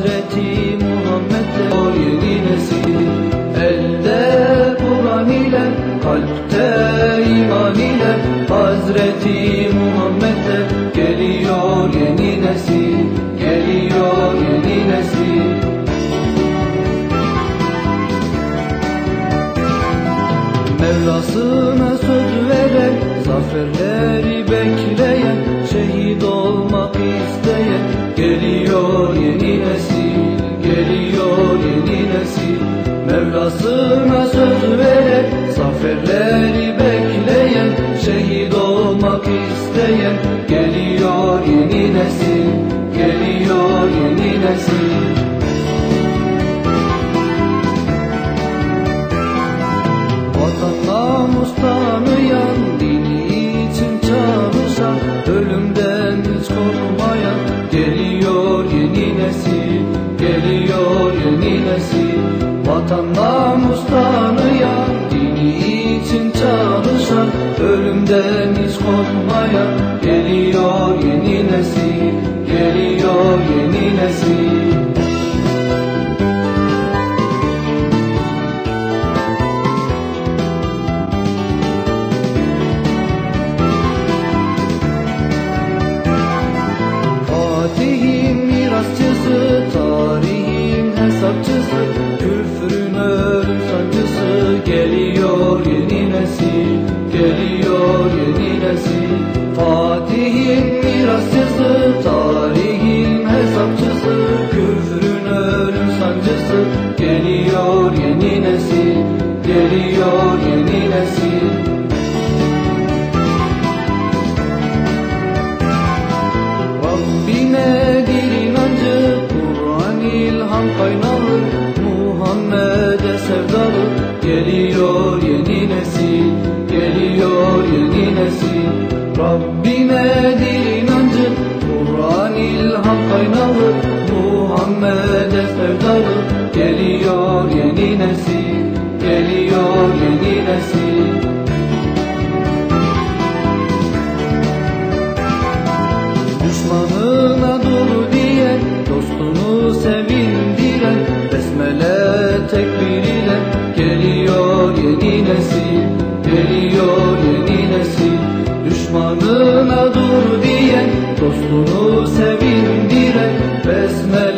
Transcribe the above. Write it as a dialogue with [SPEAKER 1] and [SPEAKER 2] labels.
[SPEAKER 1] Hazreti Muhammed'le o yeni nesil. Elde Kur'an ile Kalpte iman ile Hazreti Muhammed'le Geliyor yeni nesil Geliyor yeni nesil. Mevlasına söz veren Zaferleri Geliyor yeni nesil. Mevlasına söz veren Zaferleri bekleyen Şehit olmak isteyen Geliyor yeni nesil Geliyor yeni nesil. Vatan namus nesil. Vatan namus tanıyan, dini için çalışan, ölümden hiç korkmayan, geliyor yeni nesil, geliyor yeni nesil. Rabbinedir inancı Kur'an ilham kaynağı Muhammed'e sevdalı. Geliyor yeni nesil Geliyor yeni nesil Rabbinedir inancı Kur'an ilham kaynağı Muhammed'e sevdalı. Geliyor yeni nesil Düşmanına dur diye dostunu sevindiren Besmele tekbir ile geliyor yeni nesil Geliyor yeni nesil. Düşmanına dur diye dostunu sevindiren Besmele